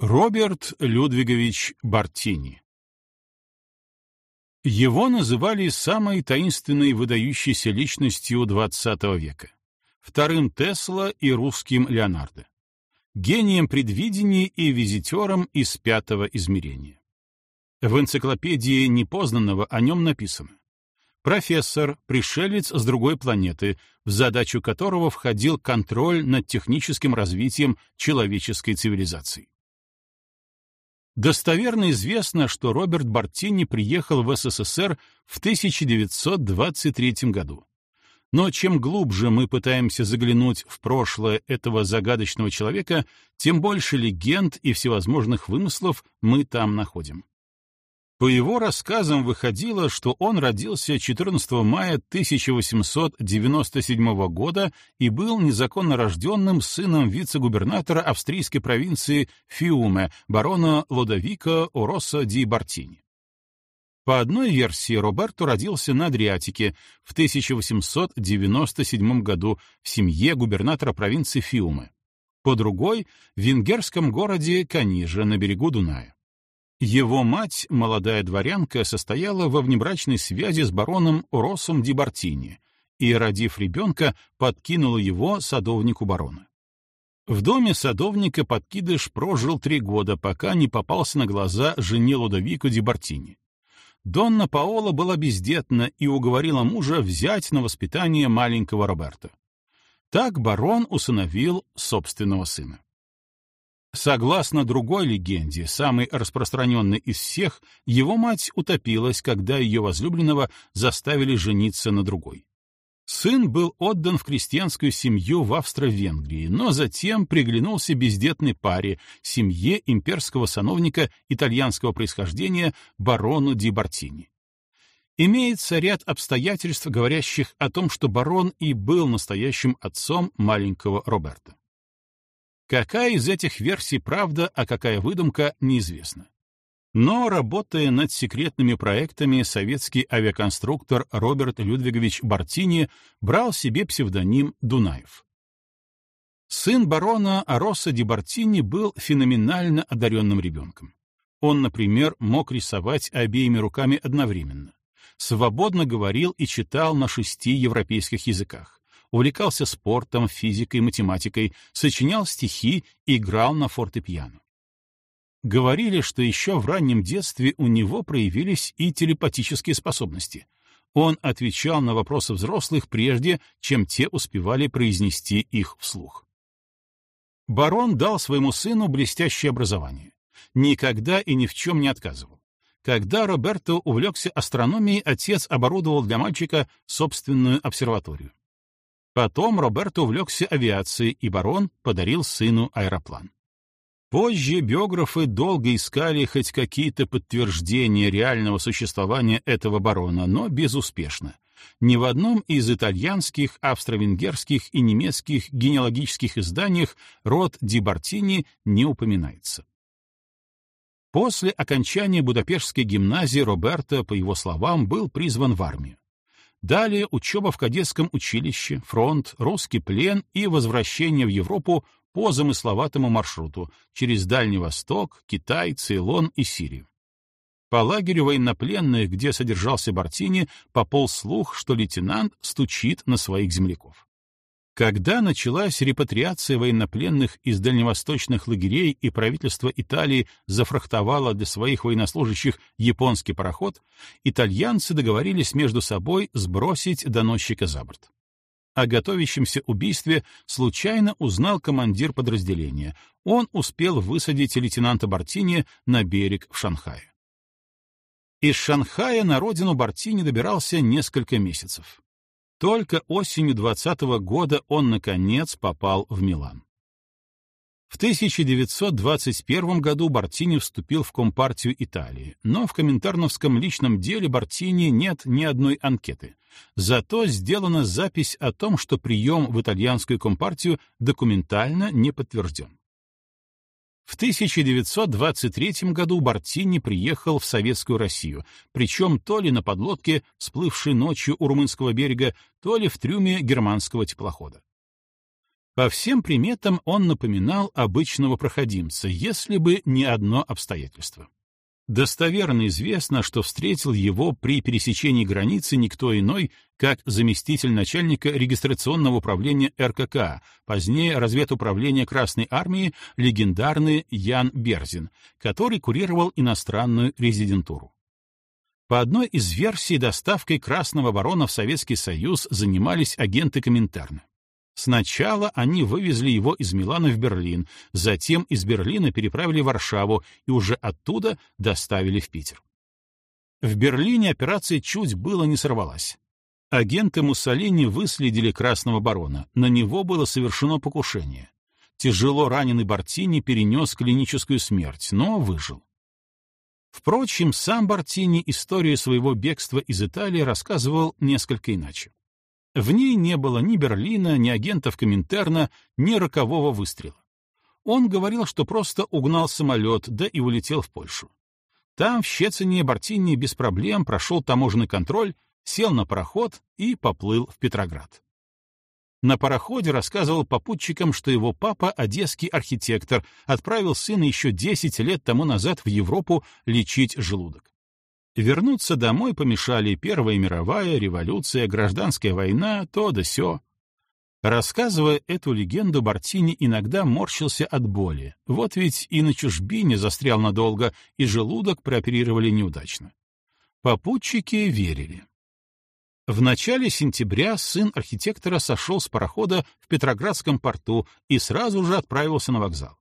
Роберт Людвигович Бартини Его называли самой таинственной выдающейся личностью XX века, вторым Тесла и русским Леонардо, гением предвидения и визитером из пятого измерения. В энциклопедии непознанного о нем написано профессор, пришелец с другой планеты, в задачу которого входил контроль над техническим развитием человеческой цивилизации. Достоверно известно, что Роберт Бартини приехал в СССР в 1923 году. Но чем глубже мы пытаемся заглянуть в прошлое этого загадочного человека, тем больше легенд и всевозможных вымыслов мы там находим. По его рассказам выходило, что он родился 14 мая 1897 года и был незаконно рожденным сыном вице-губернатора австрийской провинции Фиуме, барона Лодовико Ороса ди Бартини. По одной версии, Роберто родился на Адриатике в 1897 году в семье губернатора провинции Фиуме. По другой — в венгерском городе Каниже на берегу Дуная. Его мать, молодая дворянка, состояла во внебрачной связи с бароном Росом Ди Бартини и, родив ребенка, подкинула его садовнику барона. В доме садовника подкидыш прожил три года, пока не попался на глаза жене Лудовику Ди Бартини. Донна Паола была бездетна и уговорила мужа взять на воспитание маленького Роберта. Так барон усыновил собственного сына. Согласно другой легенде, самой распространенной из всех, его мать утопилась, когда ее возлюбленного заставили жениться на другой. Сын был отдан в крестьянскую семью в Австро-Венгрии, но затем приглянулся бездетной паре, семье имперского сановника итальянского происхождения барону Ди Бартини. Имеется ряд обстоятельств, говорящих о том, что барон и был настоящим отцом маленького Роберта. Какая из этих версий правда, а какая выдумка, неизвестно. Но, работая над секретными проектами, советский авиаконструктор Роберт Людвигович Бартини брал себе псевдоним Дунаев. Сын барона Ароса Ди Бартини был феноменально одаренным ребенком. Он, например, мог рисовать обеими руками одновременно. Свободно говорил и читал на шести европейских языках увлекался спортом, физикой, математикой, сочинял стихи, играл на фортепиано. Говорили, что еще в раннем детстве у него проявились и телепатические способности. Он отвечал на вопросы взрослых прежде, чем те успевали произнести их вслух. Барон дал своему сыну блестящее образование. Никогда и ни в чем не отказывал. Когда Роберто увлекся астрономией, отец оборудовал для мальчика собственную обсерваторию. Потом Роберто увлекся авиацией, и барон подарил сыну аэроплан. Позже биографы долго искали хоть какие-то подтверждения реального существования этого барона, но безуспешно. Ни в одном из итальянских, австро-венгерских и немецких генеалогических изданиях род Ди Бартини не упоминается. После окончания Будапештской гимназии Роберто, по его словам, был призван в армию. Далее учеба в кадетском училище, фронт, русский плен и возвращение в Европу по замысловатому маршруту через Дальний Восток, Китай, Цейлон и Сирию. По лагерю военнопленных, где содержался Бартини, пополз слух, что лейтенант стучит на своих земляков. Когда началась репатриация военнопленных из дальневосточных лагерей и правительство Италии зафрахтовало для своих военнослужащих японский пароход, итальянцы договорились между собой сбросить доносчика за борт. О готовящемся убийстве случайно узнал командир подразделения. Он успел высадить лейтенанта Бартини на берег в Шанхае. Из Шанхая на родину Бартини добирался несколько месяцев. Только осенью 20 -го года он, наконец, попал в Милан. В 1921 году Бартини вступил в Компартию Италии, но в комментарновском личном деле Бартини нет ни одной анкеты. Зато сделана запись о том, что прием в итальянскую Компартию документально не подтвержден. В 1923 году Бартини приехал в Советскую Россию, причем то ли на подлодке, сплывшей ночью у румынского берега, то ли в трюме германского теплохода. По всем приметам он напоминал обычного проходимца, если бы не одно обстоятельство. Достоверно известно, что встретил его при пересечении границы никто иной, как заместитель начальника регистрационного управления РКК, позднее разведуправления Красной Армии, легендарный Ян Берзин, который курировал иностранную резидентуру. По одной из версий, доставкой Красного Барона в Советский Союз занимались агенты Коминтерна. Сначала они вывезли его из Милана в Берлин, затем из Берлина переправили в Варшаву и уже оттуда доставили в Питер. В Берлине операция чуть было не сорвалась. Агенты Муссолини выследили Красного Барона, на него было совершено покушение. Тяжело раненый Бартини перенес клиническую смерть, но выжил. Впрочем, сам Бартини историю своего бегства из Италии рассказывал несколько иначе. В ней не было ни Берлина, ни агентов Коминтерна, ни рокового выстрела. Он говорил, что просто угнал самолет, да и улетел в Польшу. Там, в Щецине, Бартини без проблем прошел таможенный контроль, сел на пароход и поплыл в Петроград. На пароходе рассказывал попутчикам, что его папа, одесский архитектор, отправил сына еще 10 лет тому назад в Европу лечить желудок. Вернуться домой помешали Первая мировая, революция, гражданская война, то да сё. Рассказывая эту легенду, Бартини иногда морщился от боли. Вот ведь и на чужбине застрял надолго, и желудок прооперировали неудачно. Попутчики верили. В начале сентября сын архитектора сошел с парохода в Петроградском порту и сразу же отправился на вокзал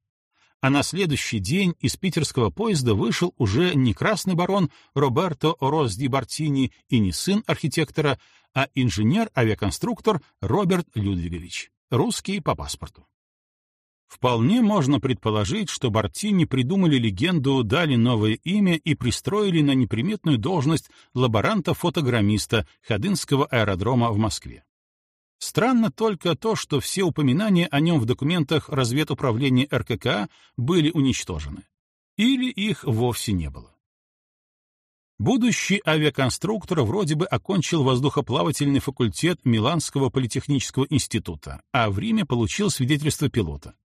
а на следующий день из питерского поезда вышел уже не красный барон Роберто Орозди Бартини и не сын архитектора, а инженер-авиаконструктор Роберт Людвигович, русский по паспорту. Вполне можно предположить, что Бартини придумали легенду, дали новое имя и пристроили на неприметную должность лаборанта-фотограммиста Ходынского аэродрома в Москве. Странно только то, что все упоминания о нем в документах разведуправления РКК были уничтожены. Или их вовсе не было. Будущий авиаконструктор вроде бы окончил воздухоплавательный факультет Миланского политехнического института, а в Риме получил свидетельство пилота.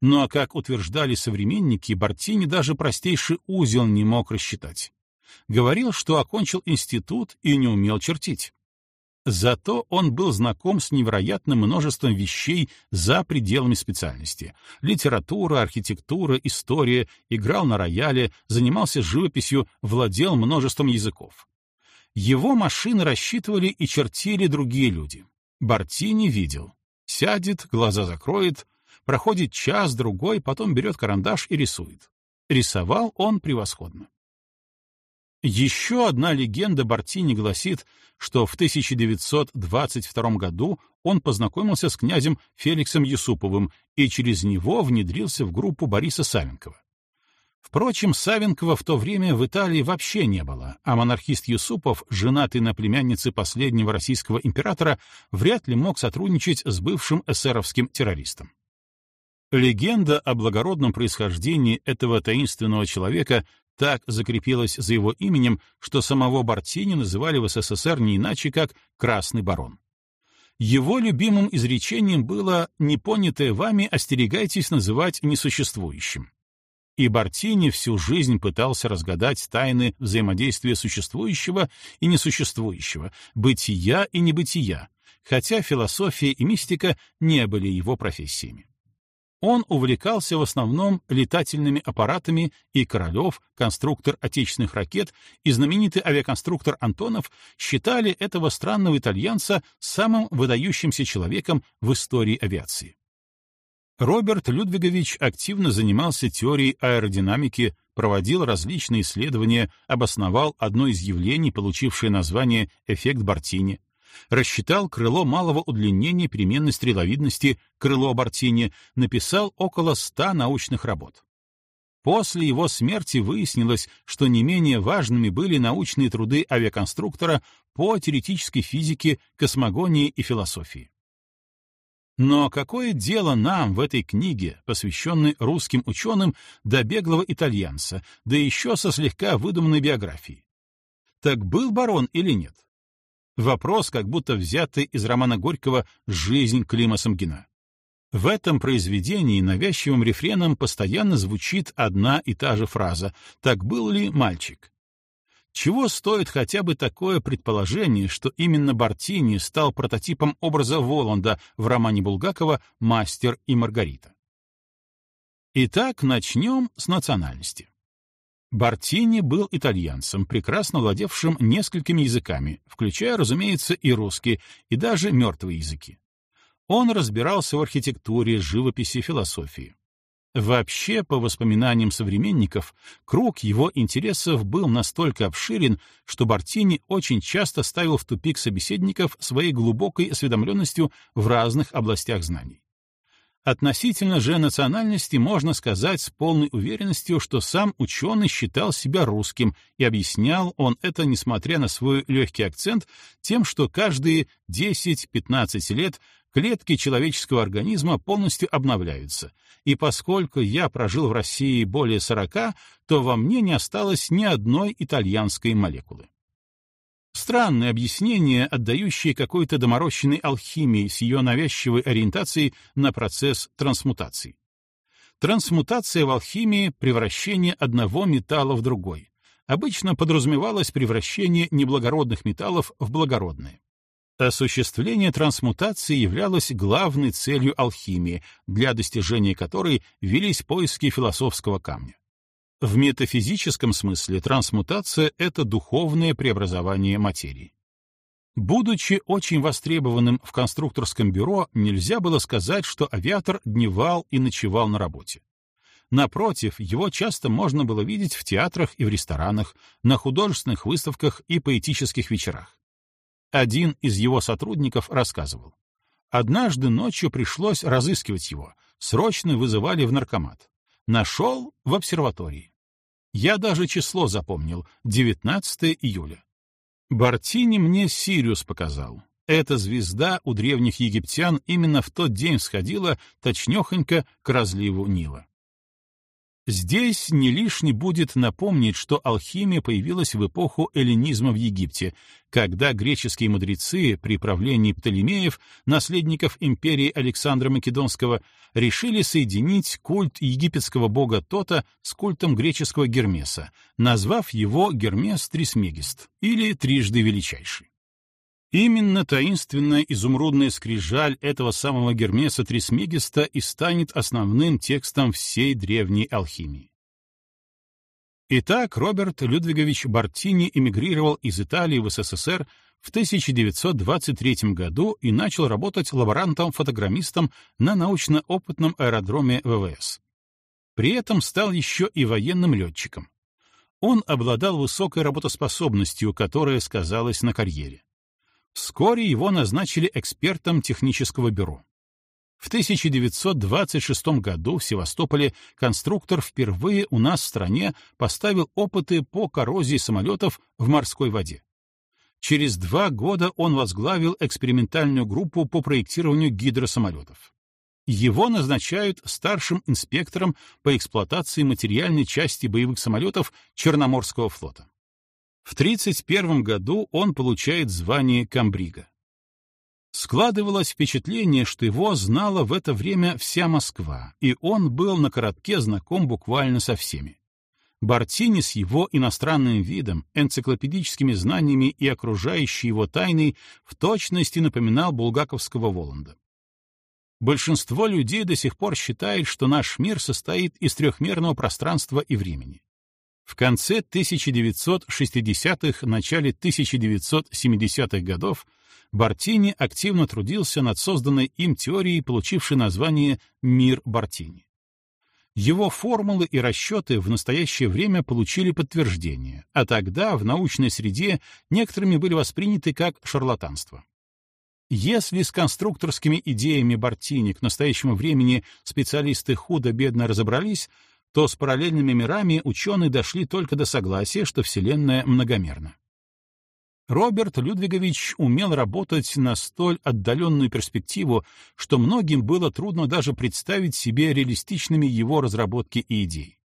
Ну а как утверждали современники, Бартини даже простейший узел не мог рассчитать. Говорил, что окончил институт и не умел чертить. Зато он был знаком с невероятным множеством вещей за пределами специальности. Литература, архитектура, история, играл на рояле, занимался живописью, владел множеством языков. Его машины рассчитывали и чертили другие люди. Бартини видел. Сядет, глаза закроет, проходит час-другой, потом берет карандаш и рисует. Рисовал он превосходно. Еще одна легенда Бартини гласит, что в 1922 году он познакомился с князем Феликсом Юсуповым и через него внедрился в группу Бориса Савенкова. Впрочем, Савенкова в то время в Италии вообще не было, а монархист Юсупов, женатый на племяннице последнего российского императора, вряд ли мог сотрудничать с бывшим эсеровским террористом. Легенда о благородном происхождении этого таинственного человека так закрепилась за его именем, что самого Бартини называли в СССР не иначе, как «Красный барон». Его любимым изречением было «непонятое вами остерегайтесь называть несуществующим». И Бартини всю жизнь пытался разгадать тайны взаимодействия существующего и несуществующего, бытия и небытия, хотя философия и мистика не были его профессиями. Он увлекался в основном летательными аппаратами, и Королев, конструктор отечественных ракет, и знаменитый авиаконструктор Антонов считали этого странного итальянца самым выдающимся человеком в истории авиации. Роберт Людвигович активно занимался теорией аэродинамики, проводил различные исследования, обосновал одно из явлений, получившее название «эффект Бартини», рассчитал крыло малого удлинения переменной стреловидности, крыло Бартини, написал около ста научных работ. После его смерти выяснилось, что не менее важными были научные труды авиаконструктора по теоретической физике, космогонии и философии. Но какое дело нам в этой книге, посвященной русским ученым, до беглого итальянца, да еще со слегка выдуманной биографией? Так был барон или нет? Вопрос, как будто взятый из романа Горького «Жизнь Клима Самгина». В этом произведении навязчивым рефреном постоянно звучит одна и та же фраза «Так был ли мальчик?». Чего стоит хотя бы такое предположение, что именно Бартини стал прототипом образа Воланда в романе Булгакова «Мастер и Маргарита». Итак, начнем с национальности. Бартини был итальянцем, прекрасно владевшим несколькими языками, включая, разумеется, и русский, и даже мертвые языки. Он разбирался в архитектуре, живописи, философии. Вообще, по воспоминаниям современников, круг его интересов был настолько обширен, что Бартини очень часто ставил в тупик собеседников своей глубокой осведомленностью в разных областях знаний. Относительно же национальности можно сказать с полной уверенностью, что сам ученый считал себя русским, и объяснял он это, несмотря на свой легкий акцент, тем, что каждые 10-15 лет клетки человеческого организма полностью обновляются, и поскольку я прожил в России более 40, то во мне не осталось ни одной итальянской молекулы. Странное объяснение, отдающее какой-то доморощенной алхимии с ее навязчивой ориентацией на процесс трансмутации. Трансмутация в алхимии — превращение одного металла в другой. Обычно подразумевалось превращение неблагородных металлов в благородные. Осуществление трансмутации являлось главной целью алхимии, для достижения которой велись поиски философского камня. В метафизическом смысле трансмутация — это духовное преобразование материи. Будучи очень востребованным в конструкторском бюро, нельзя было сказать, что авиатор дневал и ночевал на работе. Напротив, его часто можно было видеть в театрах и в ресторанах, на художественных выставках и поэтических вечерах. Один из его сотрудников рассказывал. Однажды ночью пришлось разыскивать его, срочно вызывали в наркомат. Нашел в обсерватории. Я даже число запомнил — 19 июля. Бартини мне Сириус показал. Эта звезда у древних египтян именно в тот день сходила точнёхонько к разливу Нила. Здесь не лишне будет напомнить, что алхимия появилась в эпоху эллинизма в Египте, когда греческие мудрецы при правлении Птолемеев, наследников империи Александра Македонского, решили соединить культ египетского бога Тота с культом греческого Гермеса, назвав его Гермес Трисмегист, или Трижды Величайший. Именно таинственная изумрудная скрижаль этого самого Гермеса Трисмегиста и станет основным текстом всей древней алхимии. Итак, Роберт Людвигович Бартини эмигрировал из Италии в СССР в 1923 году и начал работать лаборантом-фотограммистом на научно-опытном аэродроме ВВС. При этом стал еще и военным летчиком. Он обладал высокой работоспособностью, которая сказалась на карьере. Вскоре его назначили экспертом технического бюро. В 1926 году в Севастополе конструктор впервые у нас в стране поставил опыты по коррозии самолетов в морской воде. Через два года он возглавил экспериментальную группу по проектированию гидросамолетов. Его назначают старшим инспектором по эксплуатации материальной части боевых самолетов Черноморского флота. В 1931 году он получает звание камбрига. Складывалось впечатление, что его знала в это время вся Москва, и он был на коротке знаком буквально со всеми. Бартини с его иностранным видом, энциклопедическими знаниями и окружающей его тайной в точности напоминал булгаковского Воланда. Большинство людей до сих пор считает, что наш мир состоит из трехмерного пространства и времени. В конце 1960-х, начале 1970-х годов Бартини активно трудился над созданной им теорией, получившей название «Мир Бартини». Его формулы и расчеты в настоящее время получили подтверждение, а тогда в научной среде некоторыми были восприняты как шарлатанство. Если с конструкторскими идеями Бартини к настоящему времени специалисты худо-бедно разобрались, то с параллельными мирами ученые дошли только до согласия, что Вселенная многомерна. Роберт Людвигович умел работать на столь отдаленную перспективу, что многим было трудно даже представить себе реалистичными его разработки и идеи.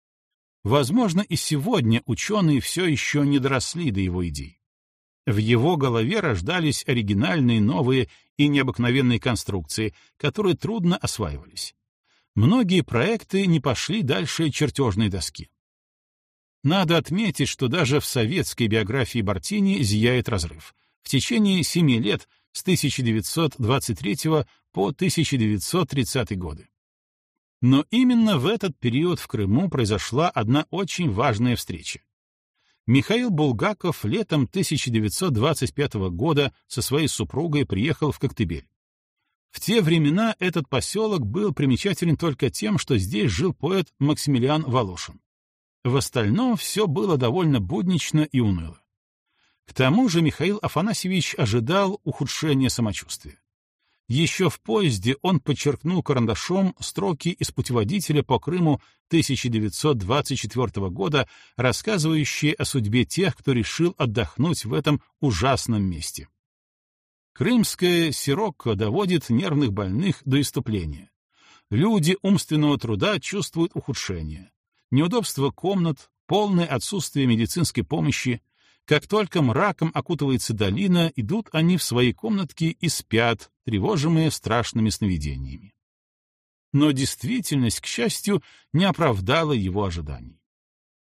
Возможно, и сегодня ученые все еще не доросли до его идей. В его голове рождались оригинальные, новые и необыкновенные конструкции, которые трудно осваивались. Многие проекты не пошли дальше чертежной доски. Надо отметить, что даже в советской биографии Бартини зияет разрыв. В течение семи лет, с 1923 по 1930 годы. Но именно в этот период в Крыму произошла одна очень важная встреча. Михаил Булгаков летом 1925 года со своей супругой приехал в Коктебель. В те времена этот поселок был примечателен только тем, что здесь жил поэт Максимилиан Волошин. В остальном все было довольно буднично и уныло. К тому же Михаил Афанасьевич ожидал ухудшения самочувствия. Еще в поезде он подчеркнул карандашом строки из путеводителя по Крыму 1924 года, рассказывающие о судьбе тех, кто решил отдохнуть в этом ужасном месте. Крымская сирокко доводит нервных больных до иступления. Люди умственного труда чувствуют ухудшение. Неудобство комнат, полное отсутствие медицинской помощи, как только мраком окутывается долина, идут они в свои комнатки и спят, тревожимые страшными сновидениями. Но действительность, к счастью, не оправдала его ожиданий.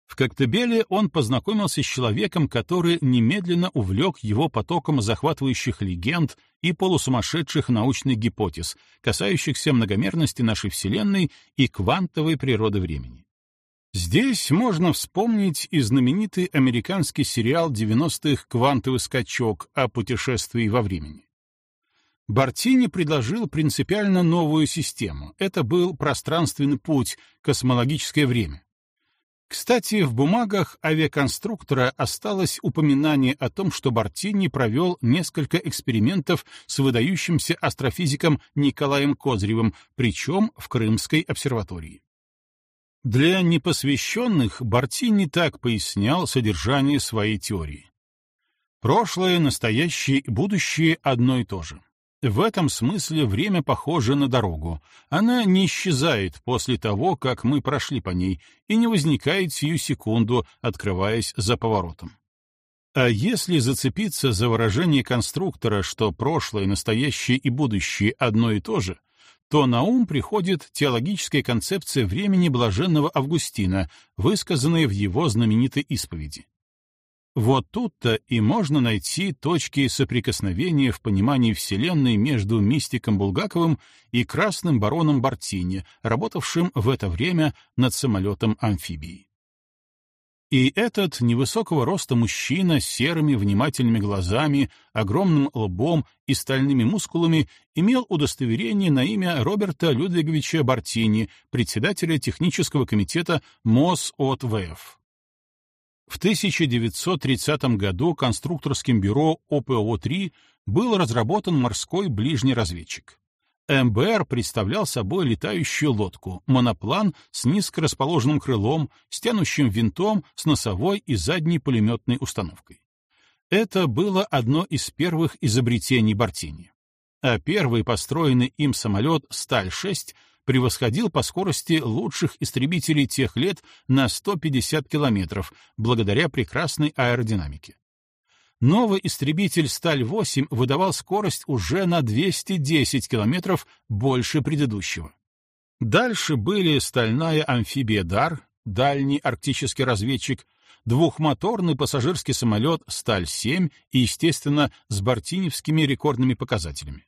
В Коктебеле он познакомился с человеком, который немедленно увлек его потоком захватывающих легенд и полусумасшедших научных гипотез, касающихся многомерности нашей Вселенной и квантовой природы времени. Здесь можно вспомнить и знаменитый американский сериал 90-х «Квантовый скачок» о путешествии во времени. Бартини предложил принципиально новую систему. Это был пространственный путь, космологическое время. Кстати, в бумагах авиаконструктора осталось упоминание о том, что Бартини провел несколько экспериментов с выдающимся астрофизиком Николаем Козыревым, причем в Крымской обсерватории. Для непосвященных Бартини так пояснял содержание своей теории. Прошлое, настоящее и будущее одно и то же. В этом смысле время похоже на дорогу. Она не исчезает после того, как мы прошли по ней, и не возникает сию секунду, открываясь за поворотом. А если зацепиться за выражение конструктора, что прошлое, настоящее и будущее одно и то же, то на ум приходит теологическая концепция времени блаженного Августина, высказанная в его знаменитой исповеди. Вот тут-то и можно найти точки соприкосновения в понимании Вселенной между мистиком Булгаковым и красным бароном Бартини, работавшим в это время над самолетом амфибией. И этот невысокого роста мужчина с серыми внимательными глазами, огромным лбом и стальными мускулами имел удостоверение на имя Роберта Людвиговича Бартини, председателя технического комитета МОС от ВФ. В 1930 году конструкторским бюро ОПО-3 был разработан морской ближний разведчик. МБР представлял собой летающую лодку, моноплан с низко расположенным крылом, с винтом, с носовой и задней пулеметной установкой. Это было одно из первых изобретений Бартини. А первый построенный им самолет «Сталь-6» превосходил по скорости лучших истребителей тех лет на 150 километров, благодаря прекрасной аэродинамике. Новый истребитель «Сталь-8» выдавал скорость уже на 210 километров больше предыдущего. Дальше были стальная амфибия «Дар», дальний арктический разведчик, двухмоторный пассажирский самолет «Сталь-7» и, естественно, с бартиневскими рекордными показателями.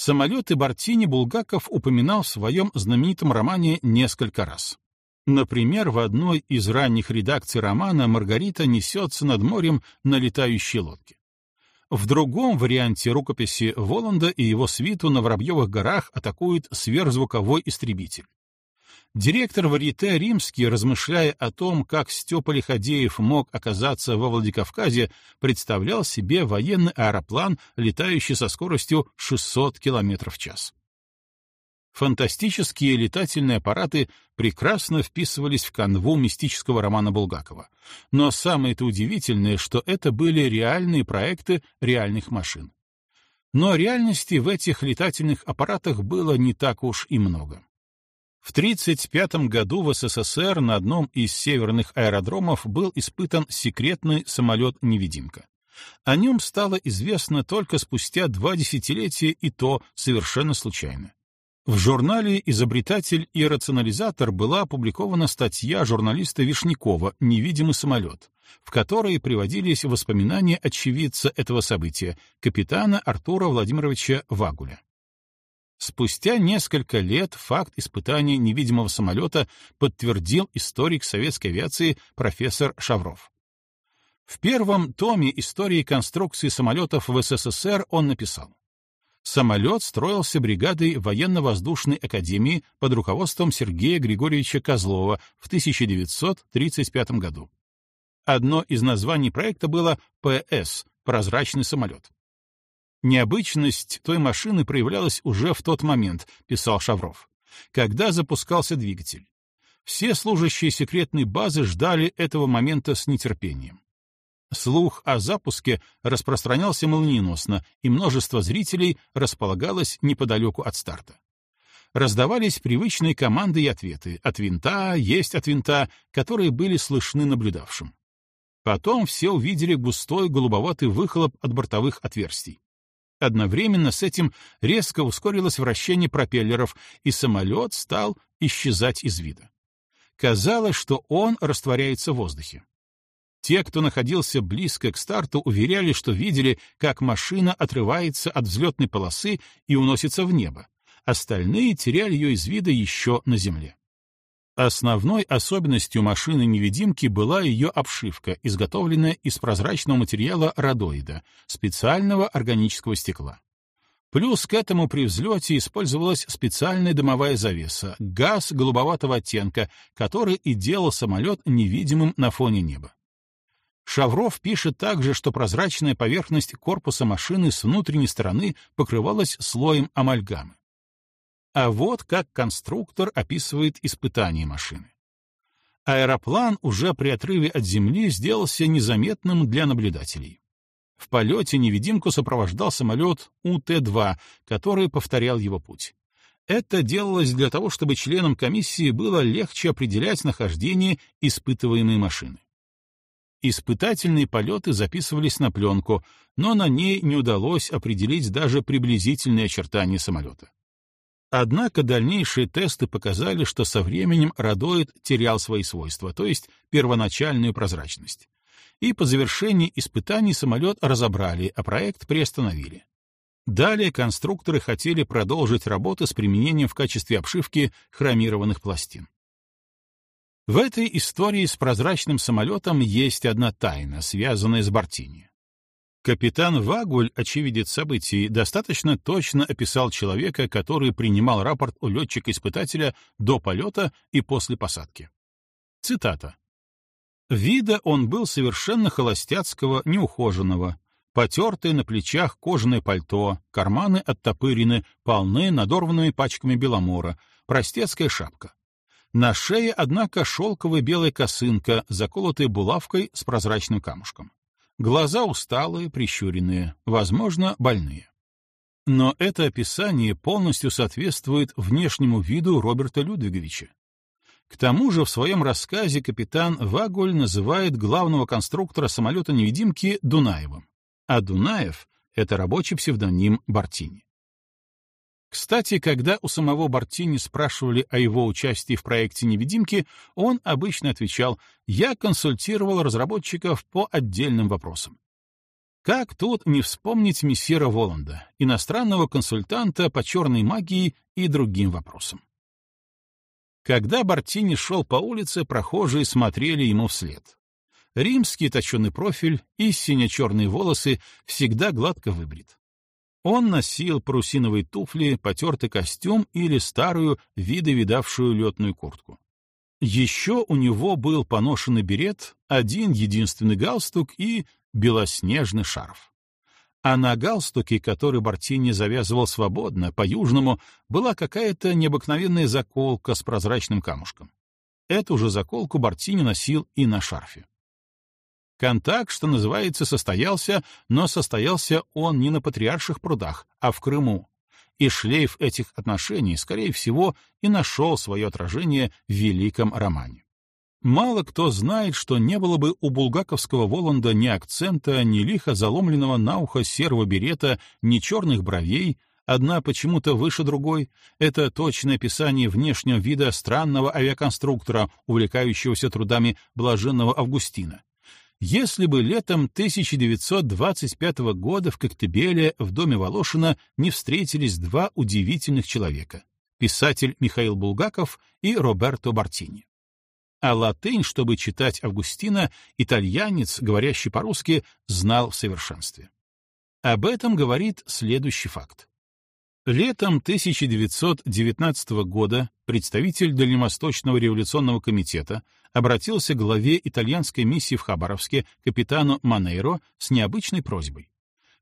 Самолеты Бартини Булгаков упоминал в своем знаменитом романе несколько раз. Например, в одной из ранних редакций романа Маргарита несется над морем на летающей лодке. В другом варианте рукописи Воланда и его свиту на Воробьевых горах атакует сверхзвуковой истребитель. Директор Варите Римский, размышляя о том, как Степа Лиходеев мог оказаться во Владикавказе, представлял себе военный аэроплан, летающий со скоростью 600 км в час. Фантастические летательные аппараты прекрасно вписывались в канву мистического романа Булгакова. Но самое-то удивительное, что это были реальные проекты реальных машин. Но реальности в этих летательных аппаратах было не так уж и много. В 1935 году в СССР на одном из северных аэродромов был испытан секретный самолет-невидимка. О нем стало известно только спустя два десятилетия, и то совершенно случайно. В журнале «Изобретатель и рационализатор» была опубликована статья журналиста Вишнякова «Невидимый самолет», в которой приводились воспоминания очевидца этого события, капитана Артура Владимировича Вагуля. Спустя несколько лет факт испытания невидимого самолета подтвердил историк советской авиации профессор Шавров. В первом томе истории конструкции самолетов в СССР он написал Самолет строился бригадой военно-воздушной академии под руководством Сергея Григорьевича Козлова в 1935 году. Одно из названий проекта было «ПС» — «Прозрачный самолет». Необычность той машины проявлялась уже в тот момент, писал Шавров, когда запускался двигатель. Все служащие секретной базы ждали этого момента с нетерпением. Слух о запуске распространялся молниеносно, и множество зрителей располагалось неподалеку от старта. Раздавались привычные команды и ответы «от винта», «есть от винта», которые были слышны наблюдавшим. Потом все увидели густой голубоватый выхлоп от бортовых отверстий. Одновременно с этим резко ускорилось вращение пропеллеров, и самолет стал исчезать из вида. Казалось, что он растворяется в воздухе. Те, кто находился близко к старту, уверяли, что видели, как машина отрывается от взлетной полосы и уносится в небо. Остальные теряли ее из вида еще на земле. Основной особенностью машины-невидимки была ее обшивка, изготовленная из прозрачного материала радоида, специального органического стекла. Плюс к этому при взлете использовалась специальная дымовая завеса, газ голубоватого оттенка, который и делал самолет невидимым на фоне неба. Шавров пишет также, что прозрачная поверхность корпуса машины с внутренней стороны покрывалась слоем амальгамы. А вот как конструктор описывает испытание машины. Аэроплан уже при отрыве от Земли сделался незаметным для наблюдателей. В полете невидимку сопровождал самолет УТ-2, который повторял его путь. Это делалось для того, чтобы членам комиссии было легче определять нахождение испытываемой машины. Испытательные полеты записывались на пленку, но на ней не удалось определить даже приблизительные очертания самолета. Однако дальнейшие тесты показали, что со временем радоид терял свои свойства, то есть первоначальную прозрачность. И по завершении испытаний самолет разобрали, а проект приостановили. Далее конструкторы хотели продолжить работу с применением в качестве обшивки хромированных пластин. В этой истории с прозрачным самолетом есть одна тайна, связанная с Бартини. Капитан Вагуль, очевидец событий, достаточно точно описал человека, который принимал рапорт у летчика-испытателя до полета и после посадки. Цитата. «Вида он был совершенно холостяцкого, неухоженного, потертое на плечах кожаное пальто, карманы оттопырены, полны надорванными пачками беломора, простецкая шапка. На шее, однако, шелковая белая косынка, заколотая булавкой с прозрачным камушком. Глаза усталые, прищуренные, возможно, больные. Но это описание полностью соответствует внешнему виду Роберта Людвиговича. К тому же в своем рассказе капитан Ваголь называет главного конструктора самолета-невидимки Дунаевым, а Дунаев — это рабочий псевдоним Бартини. Кстати, когда у самого Бартини спрашивали о его участии в проекте «Невидимки», он обычно отвечал «Я консультировал разработчиков по отдельным вопросам». Как тут не вспомнить мессира Воланда, иностранного консультанта по черной магии и другим вопросам? Когда Бартини шел по улице, прохожие смотрели ему вслед. Римский точеный профиль и сине-черные волосы всегда гладко выбрит. Он носил парусиновые туфли, потертый костюм или старую, видовидавшую летную куртку. Еще у него был поношенный берет, один единственный галстук и белоснежный шарф. А на галстуке, который Бартини завязывал свободно, по-южному, была какая-то необыкновенная заколка с прозрачным камушком. Эту же заколку Бартини носил и на шарфе. Контакт, что называется, состоялся, но состоялся он не на Патриарших прудах, а в Крыму. И шлейф этих отношений, скорее всего, и нашел свое отражение в великом романе. Мало кто знает, что не было бы у булгаковского Воланда ни акцента, ни лихо заломленного на ухо серого берета, ни черных бровей, одна почему-то выше другой. Это точное описание внешнего вида странного авиаконструктора, увлекающегося трудами блаженного Августина. Если бы летом 1925 года в Коктебеле в доме Волошина не встретились два удивительных человека — писатель Михаил Булгаков и Роберто Бартини. А латынь, чтобы читать Августина, итальянец, говорящий по-русски, знал в совершенстве. Об этом говорит следующий факт. Летом 1919 года представитель Дальневосточного революционного комитета обратился к главе итальянской миссии в Хабаровске, капитану Манейро, с необычной просьбой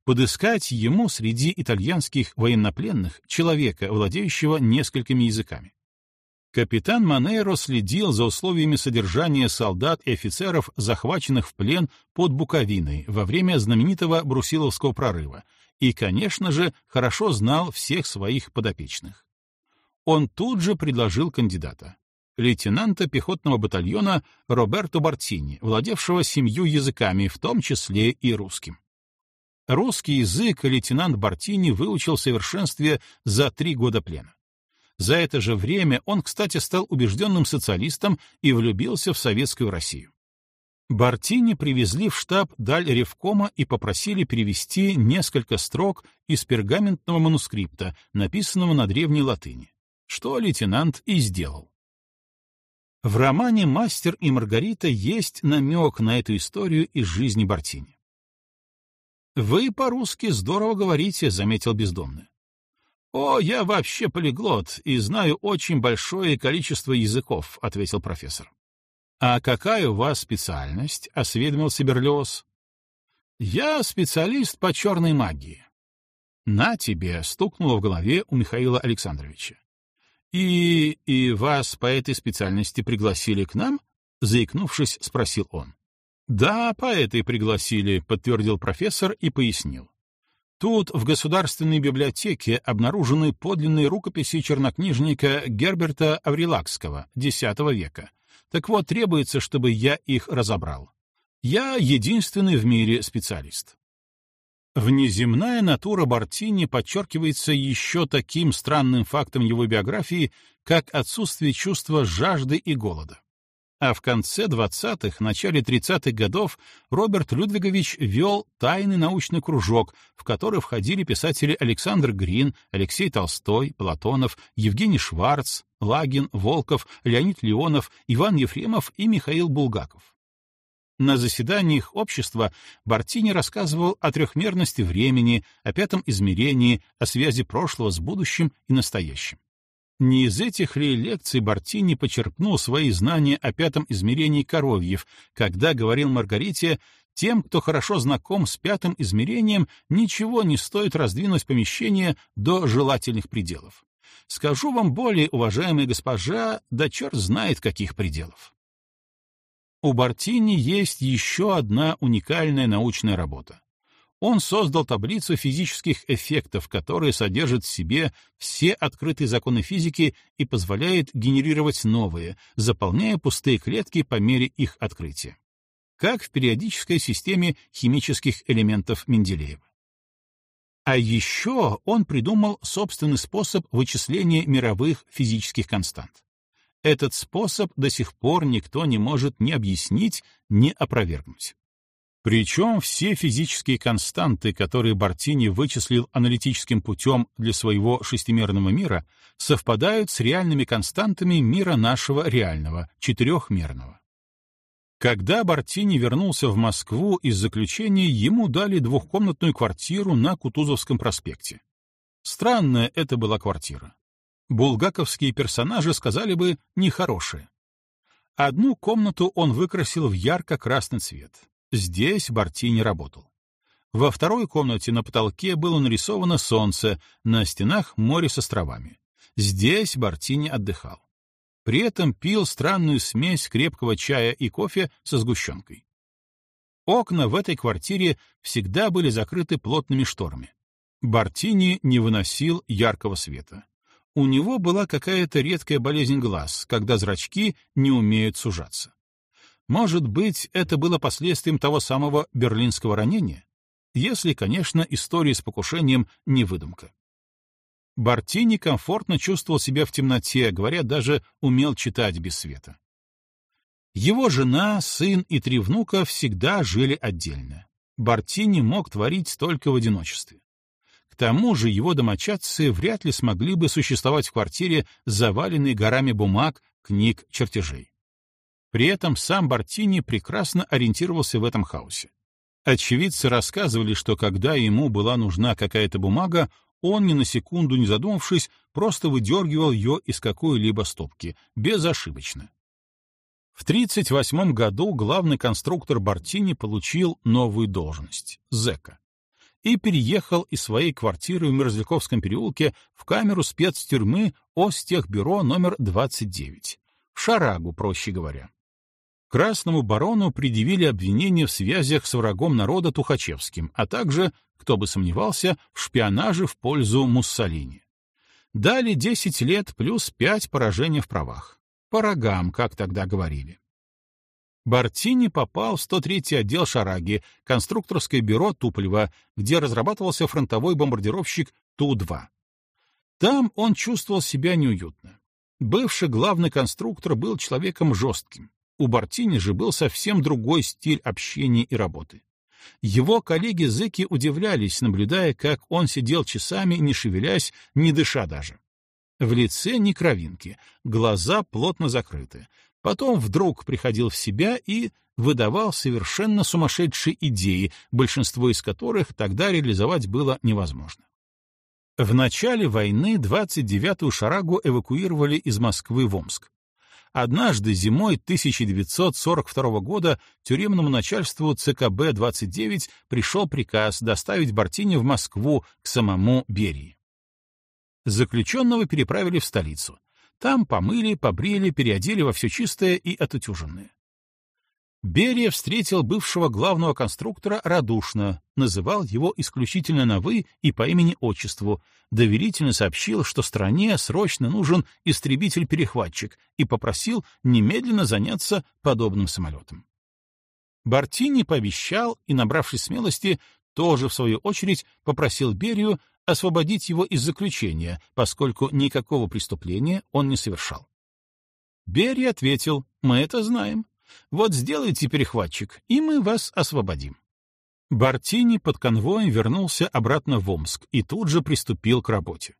подыскать ему среди итальянских военнопленных человека, владеющего несколькими языками. Капитан Манейро следил за условиями содержания солдат и офицеров, захваченных в плен под Буковиной во время знаменитого Брусиловского прорыва, и, конечно же, хорошо знал всех своих подопечных. Он тут же предложил кандидата лейтенанта пехотного батальона Роберто Бартини, владевшего семью языками, в том числе и русским. Русский язык лейтенант Бартини выучил в совершенстве за три года плена. За это же время он, кстати, стал убежденным социалистом и влюбился в советскую Россию. Бартини привезли в штаб Даль Ревкома и попросили перевести несколько строк из пергаментного манускрипта, написанного на древней латыни, что лейтенант и сделал. В романе «Мастер и Маргарита» есть намек на эту историю из жизни Бартини. «Вы по-русски здорово говорите», — заметил бездомный. «О, я вообще полиглот и знаю очень большое количество языков», — ответил профессор. «А какая у вас специальность?» — осведомился Берлиоз. «Я специалист по черной магии». «На тебе!» — стукнуло в голове у Михаила Александровича. «И... и вас по этой специальности пригласили к нам?» — заикнувшись, спросил он. «Да, по этой пригласили», — подтвердил профессор и пояснил. Тут в Государственной библиотеке обнаружены подлинные рукописи чернокнижника Герберта Аврилакского X века. Так вот, требуется, чтобы я их разобрал. Я единственный в мире специалист. Внеземная натура Бартини подчеркивается еще таким странным фактом его биографии, как отсутствие чувства жажды и голода. А в конце 20-х, начале 30-х годов Роберт Людвигович вел тайный научный кружок, в который входили писатели Александр Грин, Алексей Толстой, Платонов, Евгений Шварц, Лагин, Волков, Леонид Леонов, Иван Ефремов и Михаил Булгаков. На заседаниях общества Бартини рассказывал о трехмерности времени, о пятом измерении, о связи прошлого с будущим и настоящим. Не из этих ли лекций Бартини почерпнул свои знания о пятом измерении коровьев, когда говорил Маргарите, тем, кто хорошо знаком с пятым измерением, ничего не стоит раздвинуть помещение до желательных пределов. Скажу вам более, уважаемая госпожа, да черт знает каких пределов. У Бартини есть еще одна уникальная научная работа он создал таблицу физических эффектов, которая содержит в себе все открытые законы физики и позволяет генерировать новые, заполняя пустые клетки по мере их открытия. Как в периодической системе химических элементов Менделеева. А еще он придумал собственный способ вычисления мировых физических констант. Этот способ до сих пор никто не может ни объяснить, ни опровергнуть. Причем все физические константы, которые Бартини вычислил аналитическим путем для своего шестимерного мира, совпадают с реальными константами мира нашего реального, четырехмерного. Когда Бартини вернулся в Москву из заключения, ему дали двухкомнатную квартиру на Кутузовском проспекте. Странная это была квартира. Булгаковские персонажи сказали бы «нехорошая». Одну комнату он выкрасил в ярко-красный цвет, Здесь Бартини работал. Во второй комнате на потолке было нарисовано солнце, на стенах море с островами. Здесь Бартини отдыхал. При этом пил странную смесь крепкого чая и кофе со сгущенкой. Окна в этой квартире всегда были закрыты плотными шторами. Бартини не выносил яркого света. У него была какая-то редкая болезнь глаз, когда зрачки не умеют сужаться. Может быть, это было последствием того самого берлинского ранения? Если, конечно, история с покушением не выдумка. Бартини комфортно чувствовал себя в темноте, говоря, даже умел читать без света. Его жена, сын и три внука всегда жили отдельно. Бартини мог творить только в одиночестве. К тому же его домочадцы вряд ли смогли бы существовать в квартире, заваленной горами бумаг, книг, чертежей. При этом сам Бартини прекрасно ориентировался в этом хаосе. Очевидцы рассказывали, что когда ему была нужна какая-то бумага, он, ни на секунду не задумавшись, просто выдергивал ее из какой-либо стопки, безошибочно. В 1938 году главный конструктор Бартини получил новую должность — зэка и переехал из своей квартиры в Мерзляковском переулке в камеру спецтюрьмы Остехбюро номер 29, в Шарагу, проще говоря. Красному барону предъявили обвинения в связях с врагом народа Тухачевским, а также, кто бы сомневался, в шпионаже в пользу Муссолини. Дали 10 лет плюс 5 поражений в правах. По рогам, как тогда говорили. Бартини попал в 103-й отдел Шараги, конструкторское бюро Туполева, где разрабатывался фронтовой бомбардировщик Ту-2. Там он чувствовал себя неуютно. Бывший главный конструктор был человеком жестким. У Бартини же был совсем другой стиль общения и работы. Его коллеги-зэки удивлялись, наблюдая, как он сидел часами, не шевелясь, не дыша даже. В лице ни кровинки, глаза плотно закрыты, Потом вдруг приходил в себя и выдавал совершенно сумасшедшие идеи, большинство из которых тогда реализовать было невозможно. В начале войны 29-ю шарагу эвакуировали из Москвы в Омск. Однажды зимой 1942 года тюремному начальству ЦКБ-29 пришел приказ доставить Бартини в Москву к самому Берии. Заключенного переправили в столицу. Там помыли, побрили, переодели во все чистое и отутюженное. Берия встретил бывшего главного конструктора радушно, называл его исключительно на «вы» и по имени-отчеству, доверительно сообщил, что стране срочно нужен истребитель-перехватчик и попросил немедленно заняться подобным самолетом. Бартини пообещал и, набравшись смелости, тоже, в свою очередь, попросил Берию освободить его из заключения, поскольку никакого преступления он не совершал. Берия ответил, «Мы это знаем. Вот сделайте перехватчик, и мы вас освободим». Бартини под конвоем вернулся обратно в Омск и тут же приступил к работе.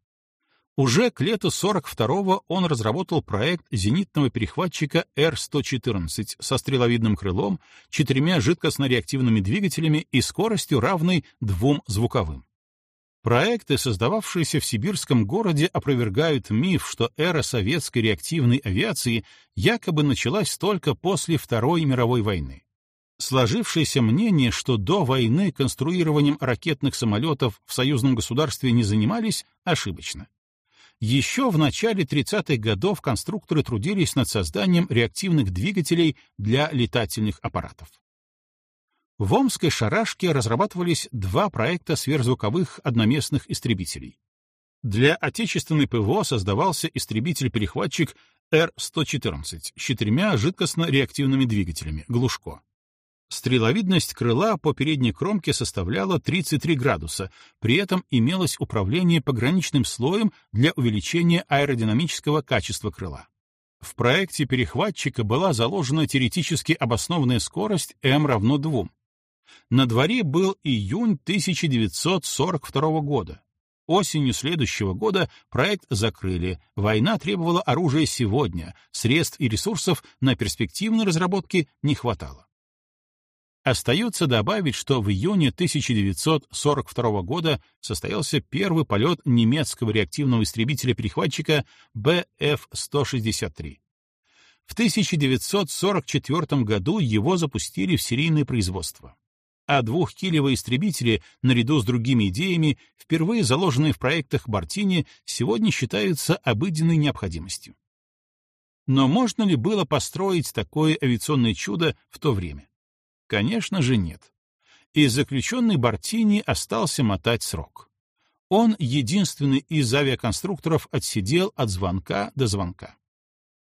Уже к лету 42-го он разработал проект зенитного перехватчика Р-114 со стреловидным крылом, четырьмя жидкостно-реактивными двигателями и скоростью, равной двум звуковым. Проекты, создававшиеся в сибирском городе, опровергают миф, что эра советской реактивной авиации якобы началась только после Второй мировой войны. Сложившееся мнение, что до войны конструированием ракетных самолетов в союзном государстве не занимались, ошибочно. Еще в начале 30-х годов конструкторы трудились над созданием реактивных двигателей для летательных аппаратов. В Омской шарашке разрабатывались два проекта сверхзвуковых одноместных истребителей. Для отечественной ПВО создавался истребитель-перехватчик Р-114 с четырьмя жидкостно-реактивными двигателями «Глушко». Стреловидность крыла по передней кромке составляла 33 градуса, при этом имелось управление пограничным слоем для увеличения аэродинамического качества крыла. В проекте перехватчика была заложена теоретически обоснованная скорость m равно 2, на дворе был июнь 1942 года. Осенью следующего года проект закрыли. Война требовала оружия сегодня, средств и ресурсов на перспективные разработки не хватало. Остается добавить, что в июне 1942 года состоялся первый полет немецкого реактивного истребителя-перехватчика БФ-163. В 1944 году его запустили в серийное производство а двухкилевые истребители, наряду с другими идеями, впервые заложенные в проектах Бартини, сегодня считаются обыденной необходимостью. Но можно ли было построить такое авиационное чудо в то время? Конечно же нет. И заключенный Бартини остался мотать срок. Он единственный из авиаконструкторов отсидел от звонка до звонка.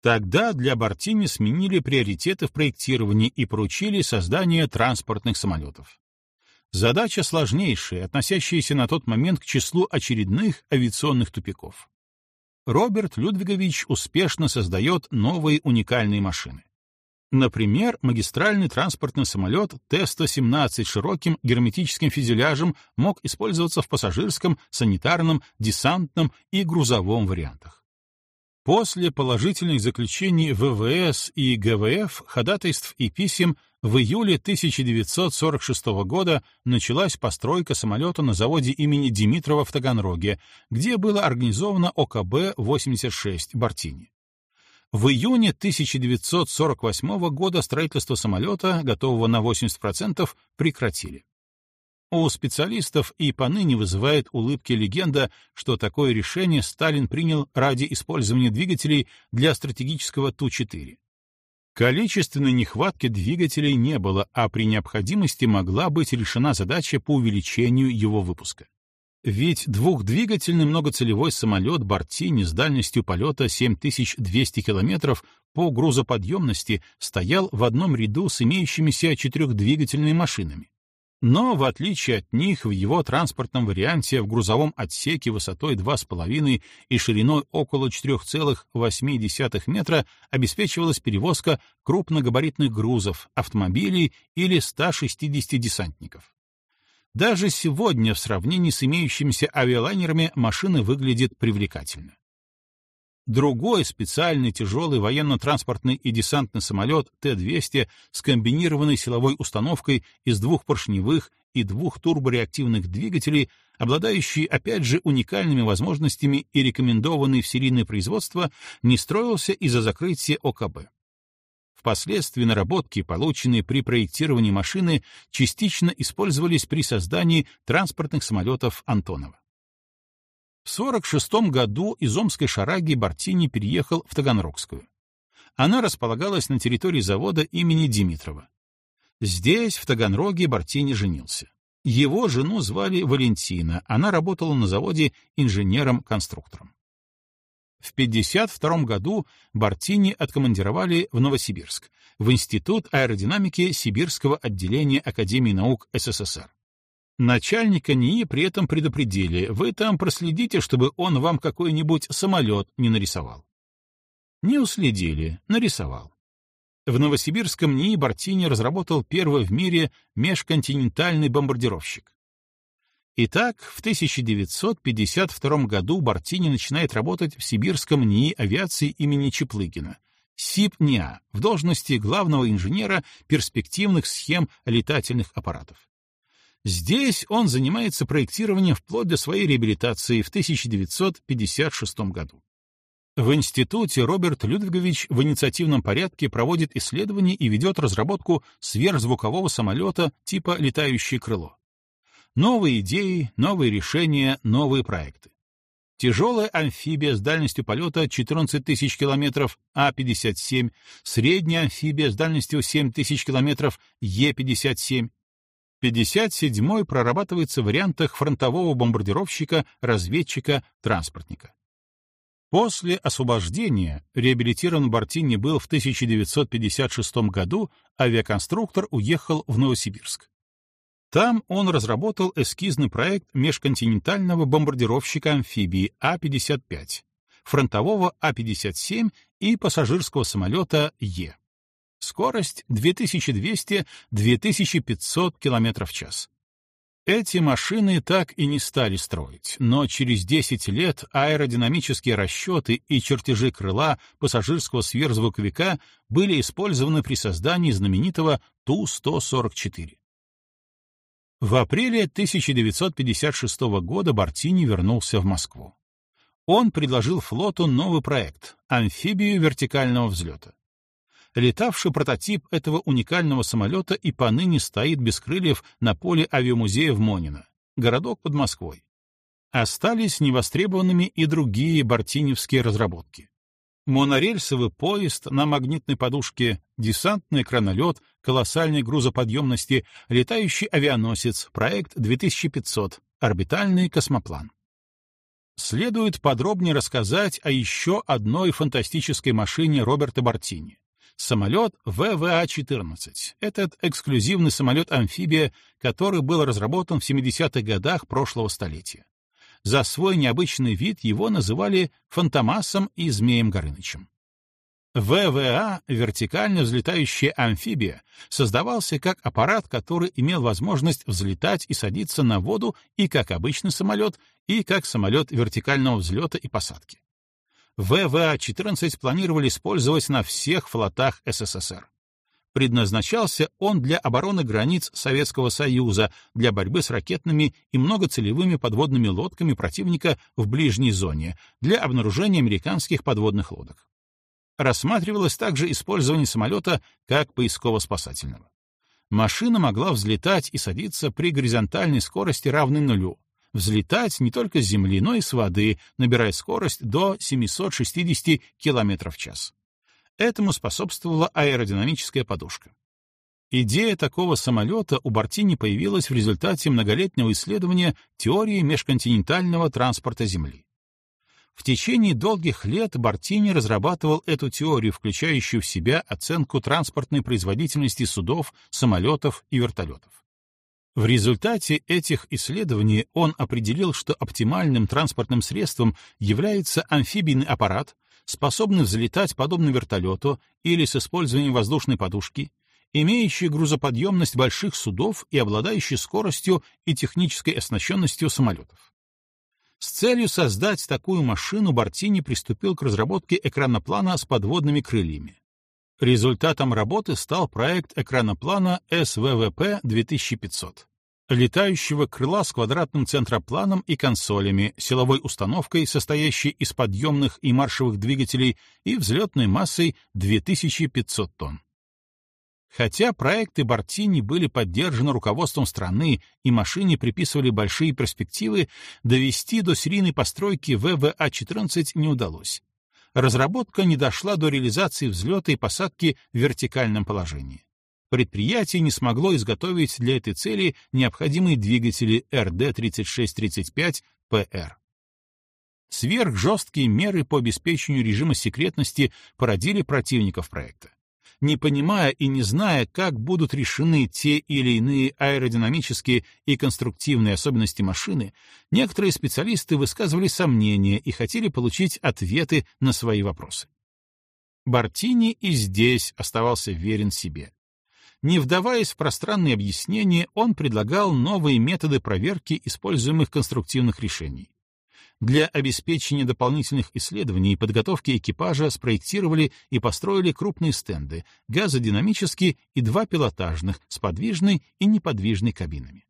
Тогда для Бартини сменили приоритеты в проектировании и поручили создание транспортных самолетов. Задача сложнейшая, относящаяся на тот момент к числу очередных авиационных тупиков. Роберт Людвигович успешно создает новые уникальные машины. Например, магистральный транспортный самолет Т-117 с широким герметическим фюзеляжем мог использоваться в пассажирском, санитарном, десантном и грузовом вариантах. После положительных заключений ВВС и ГВФ, ходатайств и писем, в июле 1946 года началась постройка самолета на заводе имени Димитрова в Таганроге, где было организовано ОКБ-86 «Бартини». В июне 1948 года строительство самолета, готового на 80%, прекратили. У специалистов и поныне вызывает улыбки легенда, что такое решение Сталин принял ради использования двигателей для стратегического Ту-4. Количественной нехватки двигателей не было, а при необходимости могла быть решена задача по увеличению его выпуска. Ведь двухдвигательный многоцелевой самолет Бортини с дальностью полета 7200 км по грузоподъемности стоял в одном ряду с имеющимися четырехдвигательными машинами. Но, в отличие от них, в его транспортном варианте в грузовом отсеке высотой 2,5 и шириной около 4,8 метра обеспечивалась перевозка крупногабаритных грузов, автомобилей или 160 десантников. Даже сегодня в сравнении с имеющимися авиалайнерами машина выглядит привлекательно. Другой специальный тяжелый военно-транспортный и десантный самолет Т-200 с комбинированной силовой установкой из двух поршневых и двух турбореактивных двигателей, обладающий опять же уникальными возможностями и рекомендованный в серийное производство, не строился из-за закрытия ОКБ. Впоследствии наработки, полученные при проектировании машины, частично использовались при создании транспортных самолетов Антонова. В 46 году из Омской Шараги Бартини переехал в Таганрогскую. Она располагалась на территории завода имени Димитрова. Здесь, в Таганроге, Бартини женился. Его жену звали Валентина, она работала на заводе инженером-конструктором. В 1952 году Бартини откомандировали в Новосибирск, в Институт аэродинамики Сибирского отделения Академии наук СССР. Начальника НИИ при этом предупредили, вы там проследите, чтобы он вам какой-нибудь самолет не нарисовал. Не уследили, нарисовал. В Новосибирском НИИ Бартини разработал первый в мире межконтинентальный бомбардировщик. Итак, в 1952 году Бартини начинает работать в Сибирском НИИ авиации имени Чеплыгина, СИП-НИА, в должности главного инженера перспективных схем летательных аппаратов. Здесь он занимается проектированием вплоть до своей реабилитации в 1956 году. В институте Роберт Людвигович в инициативном порядке проводит исследования и ведет разработку сверхзвукового самолета типа «летающее крыло». Новые идеи, новые решения, новые проекты. Тяжелая амфибия с дальностью полета 14 тысяч километров А-57, средняя амфибия с дальностью 7 тысяч километров Е-57, 57-й прорабатывается в вариантах фронтового бомбардировщика, разведчика, транспортника. После освобождения реабилитирован Бартини был в 1956 году, авиаконструктор уехал в Новосибирск. Там он разработал эскизный проект межконтинентального бомбардировщика-амфибии А-55, фронтового А-57 и пассажирского самолета Е. Скорость 2200-2500 км в час. Эти машины так и не стали строить, но через 10 лет аэродинамические расчеты и чертежи крыла пассажирского сверхзвуковика были использованы при создании знаменитого Ту-144. В апреле 1956 года Бартини вернулся в Москву. Он предложил флоту новый проект — амфибию вертикального взлета. Летавший прототип этого уникального самолета и поныне стоит без крыльев на поле авиамузея в Монино, городок под Москвой. Остались невостребованными и другие бортиневские разработки. Монорельсовый поезд на магнитной подушке, десантный кранолет колоссальной грузоподъемности, летающий авианосец, проект 2500, орбитальный космоплан. следует подробнее рассказать о еще одной фантастической машине Роберта Бартини — самолет ВВА-14. Этот эксклюзивный самолет-амфибия, который был разработан в 70-х годах прошлого столетия. За свой необычный вид его называли Фантомасом и Змеем Горынычем. ВВА, вертикально взлетающая амфибия, создавался как аппарат, который имел возможность взлетать и садиться на воду и как обычный самолет, и как самолет вертикального взлета и посадки. ВВА-14 планировали использовать на всех флотах СССР. Предназначался он для обороны границ Советского Союза, для борьбы с ракетными и многоцелевыми подводными лодками противника в ближней зоне, для обнаружения американских подводных лодок рассматривалось также использование самолета как поисково-спасательного. Машина могла взлетать и садиться при горизонтальной скорости равной нулю, взлетать не только с земли, но и с воды, набирая скорость до 760 км в час. Этому способствовала аэродинамическая подушка. Идея такого самолета у Бортини появилась в результате многолетнего исследования теории межконтинентального транспорта Земли. В течение долгих лет Бартини разрабатывал эту теорию, включающую в себя оценку транспортной производительности судов, самолетов и вертолетов. В результате этих исследований он определил, что оптимальным транспортным средством является амфибийный аппарат, способный взлетать подобно вертолету или с использованием воздушной подушки, имеющий грузоподъемность больших судов и обладающий скоростью и технической оснащенностью самолетов. С целью создать такую машину Бартини приступил к разработке экраноплана с подводными крыльями. Результатом работы стал проект экраноплана СВВП-2500 летающего крыла с квадратным центропланом и консолями, силовой установкой, состоящей из подъемных и маршевых двигателей, и взлетной массой 2500 тонн. Хотя проекты Бартини были поддержаны руководством страны и машине приписывали большие перспективы, довести до серийной постройки ВВА-14 не удалось. Разработка не дошла до реализации взлета и посадки в вертикальном положении. Предприятие не смогло изготовить для этой цели необходимые двигатели РД-3635-ПР. Сверхжесткие меры по обеспечению режима секретности породили противников проекта не понимая и не зная, как будут решены те или иные аэродинамические и конструктивные особенности машины, некоторые специалисты высказывали сомнения и хотели получить ответы на свои вопросы. Бартини и здесь оставался верен себе. Не вдаваясь в пространные объяснения, он предлагал новые методы проверки используемых конструктивных решений. Для обеспечения дополнительных исследований и подготовки экипажа спроектировали и построили крупные стенды, газодинамические и два пилотажных с подвижной и неподвижной кабинами.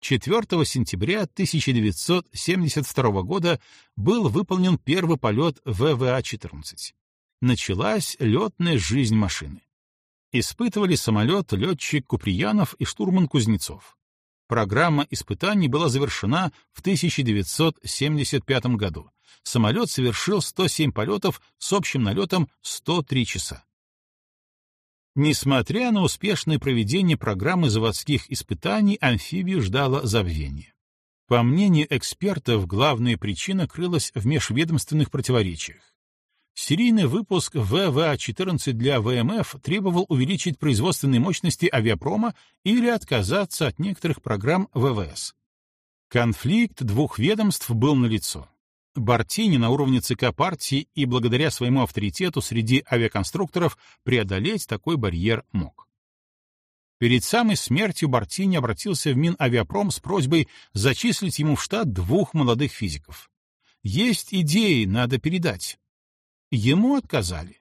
4 сентября 1972 года был выполнен первый полет ВВА-14. Началась летная жизнь машины. Испытывали самолет летчик Куприянов и штурман Кузнецов. Программа испытаний была завершена в 1975 году. Самолет совершил 107 полетов с общим налетом 103 часа. Несмотря на успешное проведение программы заводских испытаний, амфибию ждало забвение. По мнению экспертов, главная причина крылась в межведомственных противоречиях. Серийный выпуск ВВА-14 для ВМФ требовал увеличить производственные мощности авиапрома или отказаться от некоторых программ ВВС. Конфликт двух ведомств был налицо. Бартини на уровне ЦК партии и благодаря своему авторитету среди авиаконструкторов преодолеть такой барьер мог. Перед самой смертью Бартини обратился в Минавиапром с просьбой зачислить ему в штат двух молодых физиков. Есть идеи, надо передать. Ему отказали.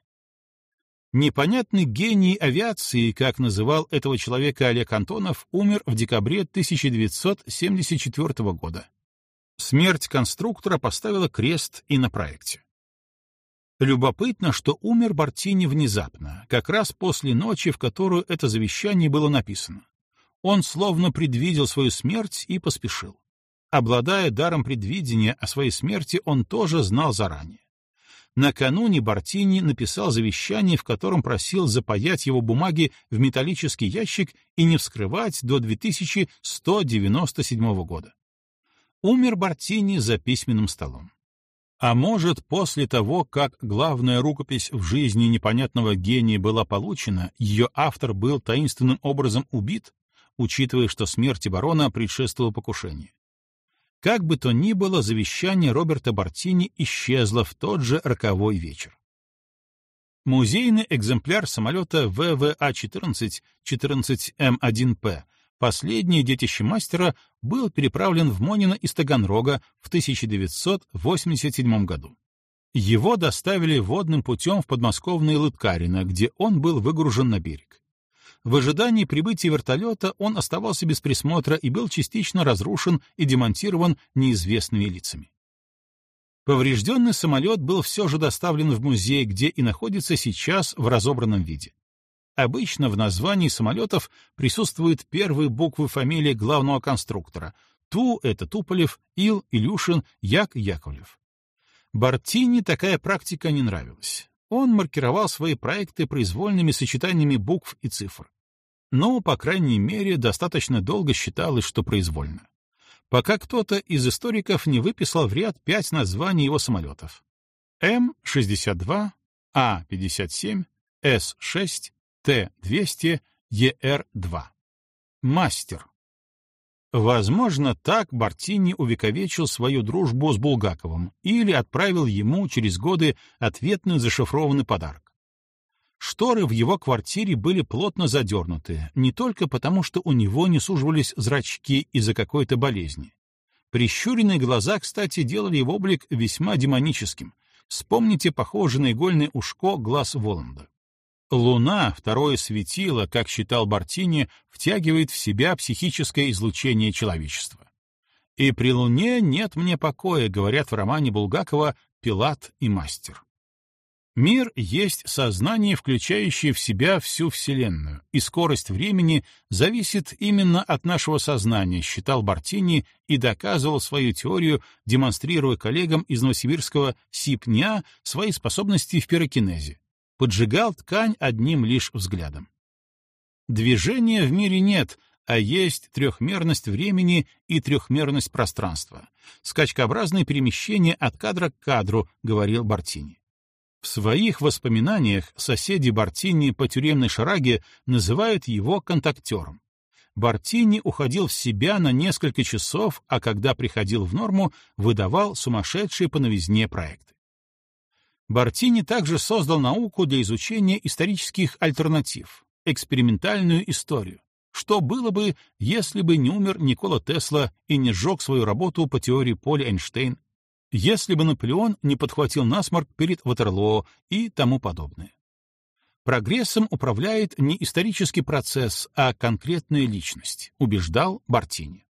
Непонятный гений авиации, как называл этого человека Олег Антонов, умер в декабре 1974 года. Смерть конструктора поставила крест и на проекте. Любопытно, что умер Бартини внезапно, как раз после ночи, в которую это завещание было написано. Он словно предвидел свою смерть и поспешил. Обладая даром предвидения о своей смерти, он тоже знал заранее. Накануне Бартини написал завещание, в котором просил запаять его бумаги в металлический ящик и не вскрывать до 2197 года. Умер Бартини за письменным столом. А может, после того, как главная рукопись в жизни непонятного гения была получена, ее автор был таинственным образом убит, учитывая, что смерти барона предшествовало покушение. Как бы то ни было, завещание Роберта Бартини исчезло в тот же роковой вечер. Музейный экземпляр самолета ВВА-14 14М1П, последнее детище мастера, был переправлен в Монино из Таганрога в 1987 году. Его доставили водным путем в подмосковное Лыткарино, где он был выгружен на берег. В ожидании прибытия вертолета он оставался без присмотра и был частично разрушен и демонтирован неизвестными лицами. Поврежденный самолет был все же доставлен в музей, где и находится сейчас в разобранном виде. Обычно в названии самолетов присутствуют первые буквы фамилии главного конструктора. Ту — это Туполев, Ил, Илюшин, Як — Яковлев. Бартини такая практика не нравилась. Он маркировал свои проекты произвольными сочетаниями букв и цифр. Но, по крайней мере, достаточно долго считалось, что произвольно пока кто-то из историков не выписал в ряд пять названий его самолетов. М-62, А-57, С-6, Т-200, ЕР-2. Мастер. Возможно, так Бартини увековечил свою дружбу с Булгаковым или отправил ему через годы ответный зашифрованный подарок. Шторы в его квартире были плотно задернуты, не только потому, что у него не суживались зрачки из-за какой-то болезни. Прищуренные глаза, кстати, делали его облик весьма демоническим. Вспомните похожий на игольное ушко глаз Воланда. Луна, второе светило, как считал Бартини, втягивает в себя психическое излучение человечества. И при Луне нет мне покоя, говорят в романе Булгакова «Пилат и мастер». Мир есть сознание, включающее в себя всю Вселенную, и скорость времени зависит именно от нашего сознания, считал Бартини и доказывал свою теорию, демонстрируя коллегам из Новосибирского СИПНЯ свои способности в пирокинезе. Поджигал ткань одним лишь взглядом. Движения в мире нет, а есть трехмерность времени и трехмерность пространства. Скачкообразное перемещение от кадра к кадру, говорил Бартини. В своих воспоминаниях соседи Бартини по тюремной шараге называют его контактером. Бартини уходил в себя на несколько часов, а когда приходил в норму, выдавал сумасшедшие по новизне проекты. Бартини также создал науку для изучения исторических альтернатив, экспериментальную историю. Что было бы, если бы не умер Никола Тесла и не сжег свою работу по теории поля Эйнштейн, если бы Наполеон не подхватил насморк перед Ватерлоо и тому подобное. Прогрессом управляет не исторический процесс, а конкретная личность, убеждал Бартини.